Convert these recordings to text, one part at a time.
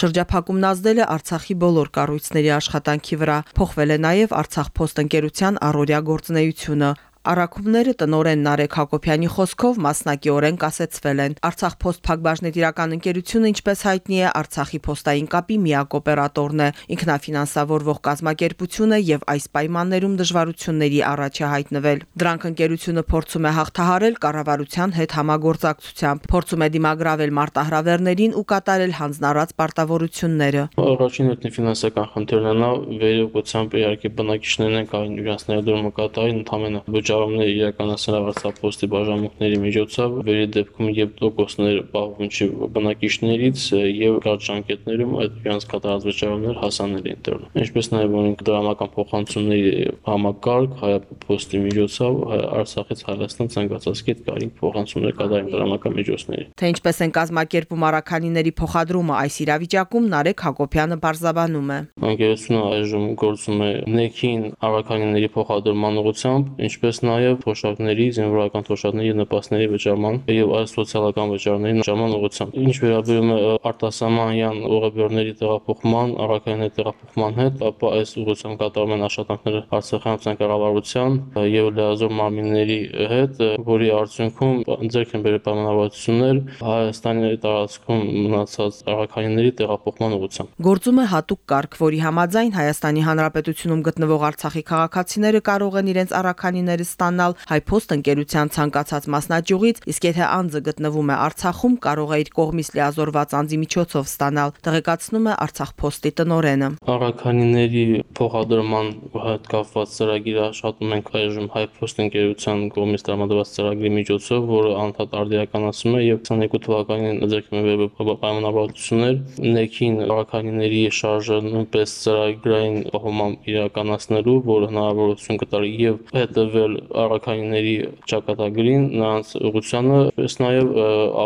Շրջափակումն ազդել է Արցախի բոլոր կառույցների աշխատանքի վրա։ Փոխվել է նաև Արցախ Փոստ ընկերության առօրյա գործունեությունը։ Արաքումները տնորեն Նարեկ Հակոբյանի խոսքով մասնակիորեն կասեցվել են։ Արցախ Post Փակbaşնետիրական ընկերությունը, ինչպես հայտնի է, Արցախի փոստային կապի միակ օպերատորն է, ինքնաֆինանսավորվող կազմակերպություն է եւ այս պայմաններում դժվարությունների առաջ է հայտնվել։ Դրանք ընկերությունը փորձում է հաղթահարել կառավարության հետ համագործակցությամբ, փորձում է դիմագրավել մարտահրավերներին ու կատարել հանձնարարած պարտավորությունները։ Առաջին հերթին ֆինանսական խնդիրն է նա վերողությամբ իհարկե բնակիչներն են կարող իրենց ներդրումը կատարել ընդհանրապես վճարումները իրականացնել Արցախպոստի բաժանմունքների միջոցով վերի դեպքում եւ տոկոսներ պահվում չի բնակիչներից եւ կարճ ժամկետներում այդ իրենց կատարած վճարումներ հասանելի են դառնում։ Ինչպես նաեւ ունենք դրամական փոխանցումների համակարգ հայապոստի միջոցով Արցախից Հայաստան ցանկացած կետ կարին փոխանցումներ կատարեն դրամական միջոցների։ Թե ինչպես են կազմակերպում արաքանիների փոխադրումը այս իրավիճակում Նարեկ Հակոբյանը բարձաբանում է։ Անկերությունը այժմ գործում է նեքին արաքանիների փոխադրման ուղղությամբ, ինչպես նաև թոշակների, զինվորական թոշակների նպաստների վճարման եւ այլ սոցիալական վճարների վճարման ուղղությամբ։ Ինչ վերաբերում է արտասահմանյան ուղղաբերների տեղափոխման, առաքայինների տեղափոխման հետ, ապա այս ուղղությամբ կատարում են աշխատանքները Արցախյան կառավարության եւ լիազոր մարմինների հետ, որի արդյունքում ձեռք են բերել պայմանավորվածություններ Հայաստանի տարածքում մնացած առաքայինների տեղափոխման ուղղությամբ։ Գործում է հատուկ կարգ, որի համաձայն Հայաստանի Հանրապետությունում գտնվող Արցախի քաղաքացիները կարող են իրենց առաքանիները ծրագրերը ստանալ Հայփոստ ընկերության ցանկացած մասնաճյուղից, իսկ եթե անձը գտնվում է Արցախում, կարող է իր կողմից լիազորված անձի միջոցով ստանալ, տեղեկացնում է Արցախ Փոստի տնօրենը։ Առաքանիների փոխադրման հետ կապված ծրագիրը աշխատում ենք այժմ Հայփոստ ընկերության կողմից տրամադրված ծրագրի միջոցով, որը անդադ արդիականացում է եւ 22 թվականին ձեռքին վերաբերող պայմանավորվածություններ ներքին առաքանիների շարժը նույնպես ծրագրային պահոմամբ իրականացնելու, որը հնարավորություն կտար եւ հետեւել առաքայինների ճակատագրին, նրանց ուղղությանը, պես նաև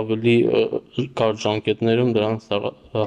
ավելի կարճ ժամկետներում դրանց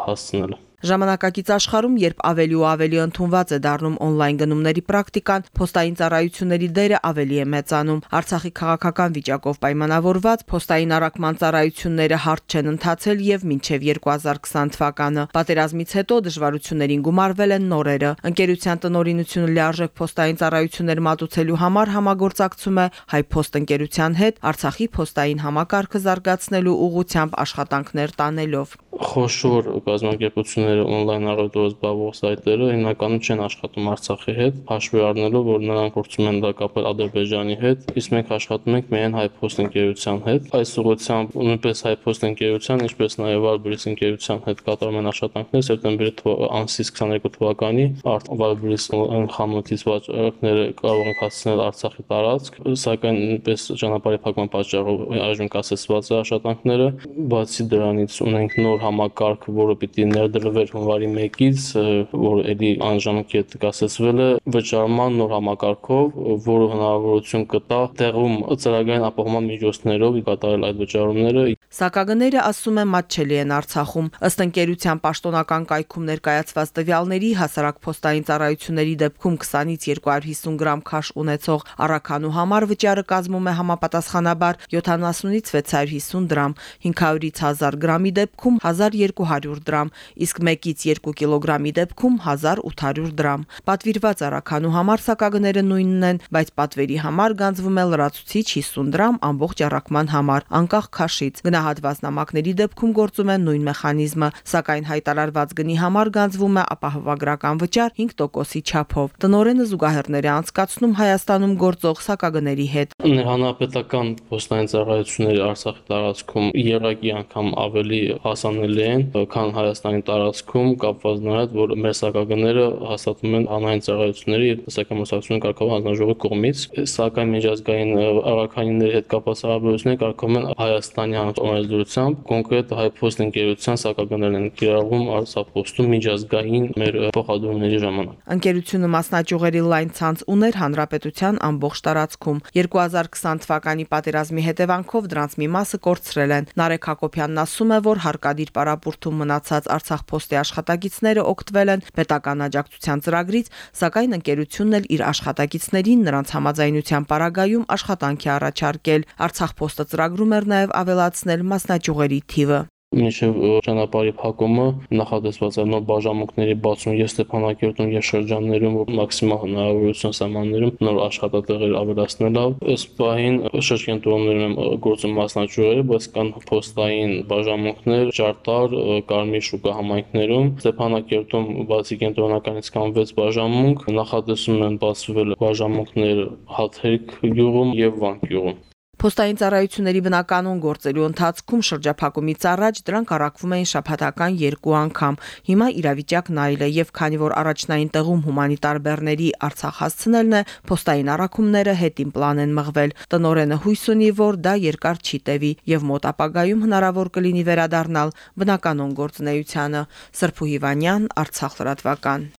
հասցնելը։ Ժամանակակից աշխարհում, երբ ավելի ու ավելի ընդունված է դառնում on-line գնումների պրակտիկան, փոստային ծառայությունների դերը ավելի է մեծանում։ Արցախի քաղաքական վիճակով պայմանավորված փոստային առաքման ծառայությունները հարթ չեն ընթացել եւ մինչեւ 2020 թվականը։ Պատերազմից հետո դժվարություններին գումարվել են նորերը։ Ընկերության տնօրինությունը լիարժեք փոստային ծառայություններ մատուցելու համար համագործակցում է Հայփոստ ընկերության հետ Արցախի փոստային համակարգը զարգացնելու ուղղությամբ աշխատանքներ տանելով խոշոր կազմակերպությունները on-line առևտրով զբաղվող սայթերը հիմնականում չեն աշխատում Արցախի հետ, հաշվի առնելով, որ նրանք փորձում են դա կապել Ադրբեջանի հետ, իսկ մենք աշխատում ենք միայն Հայփոստ ընկերության հետ։ Այս ուղղությամբ նույնպես Հայփոստ ընկերության, ինչպես նաև Վարբրիս ընկերության հետ կատարում են աշխատանքներ սեպտեմբերի ամսից 22 թվականի Վարբրիս խանութից վաճառքները կարող են հասցնել Արցախի տարածք, սակայն նույնպես ճանապարհի փակման պատճառով այժմ կասեցված է աշխատանքները։ Բացի դրանից ունենք նոր համակարգ, որը պիտի ներդրվեր հունվարի 1-ից, որ էլի անժամկետ կասեցվել է վճարման նոր համակարգով, որը հնարավորություն կտա տեղում ծրագրային ապահովման միջոցներով կատարել այդ վճարումները Սակագները ասում են մատչելի են Արցախում։ Ըստ ընկերության պաշտոնական կայքում ներկայացված տվյալների հասարակ փոստային ծառայությունների դեպքում 20-ից 250 գրամ քաշ ունեցող առաքանու համար վճարը կազմում է համապատասխանաբար 70-ից 650 դրամ, 500-ից 1000 գրամի դեպքում 1200 դրամ, իսկ 1-ից 2 կիլոգրամի դեպքում 1800 դրամ։ Պատվիրված առաքանու համար սակագները նույնն են, բայց պատվերի համար գանձվում է լրացուցիչ 50 դրամ ամբողջ առաքման համար, անկախ քաշից։ Գնահատված նամակների դեպքում գործում է նույն մեխանիզմը, սակայն հայտարարված գնի համար գանձվում է ապահովագրական վճար 5%-ի չափով։ Տնորենը զուգահեռներ է անցկացնում Հայաստանում գործող սակագների հետ։ Հանրապետական փոստային ծառայությունների Արցախի տարածքում երակի անգամ ավելի հասանելի են, քան Հայաստանի տարածքում, կապված նրան, որ մեր սակագները հաստատվում են հանրային ծառայությունների եւ մասնակցության կարգով հանձնաժողովի կողմից, սակայն միջազգային առաքայինների հետ կապված հարաբերությունները կարգվում են Հայաստանի հանրապետությամբ, կոնկրետ Հայփոստ ընկերության սակագներն են կիրառվում Արցախպոստում միջազգային մեր փոխադրումների ժամանակ։ Ընկերությունը մասնաճյուղերի լայն ցանց ուներ հանրապետության ամբողջ տարածքում։ 2020 թվականի պատերազմի հետևանքով դրանց մի մասը կորցրել են։ Նարեկ Հակոբյանն ասում է, որ հարկադիր պարապուրտում մնացած Արցախ փոստի աշխատակիցները օգտվել են պետական աջակցության ծրագրից, սակայն ընկերությունն էլ իր աշխատակիցներին նրանց համաձայնության պարագայում աշխատանքի առաջարկել։ Արցախ փոստը ծրագրում էր նաև ավելացնել մասնաճյուղերի թիվը։ Մինչև ճանապարհի փակումը նախադեсված է նոր բաժանմունքների բացում եւ Ստեփանակերտում եւ շրջաններում մաքսիմալ հնարավորություն սահմաններում նոր աշխատատեղեր ավելացնելավ։ Այս պահին շրջենտրոններում գործում մասնաճյուղերը, բայց կան փոստային բաժանմունքներ Ճարտար, Կարմիր շուկա համայնքներում։ Ստեփանակերտում բացի կենտրոնականից կան 6 բաժանմունք, նախադեсում են բացվել բաժանմունքներ Հաթերք գյուղում եւ Վանք գյուղում։ Փոստային ծառայությունների բնականon գործելու ընթացքում շրջափակումից առաջ դրանք առաքվում էին շաբաթական երկու անգամ։ Հիմա իրավիճակն այլ է եւ քանի որ առաջնային տեղում հումանիտար բեռների Արցախ հասցնելն է, փոստային առաքումները հետին պլան են մղվել։ Տնորենը հույս ունի, որ դա երկար չի տևի եւ մոտ ապագայում հնարավոր կլինի վերադառնալ բնականon գործունեությանը։ Սրփու Հիվանյան, Արցախ լրատվական։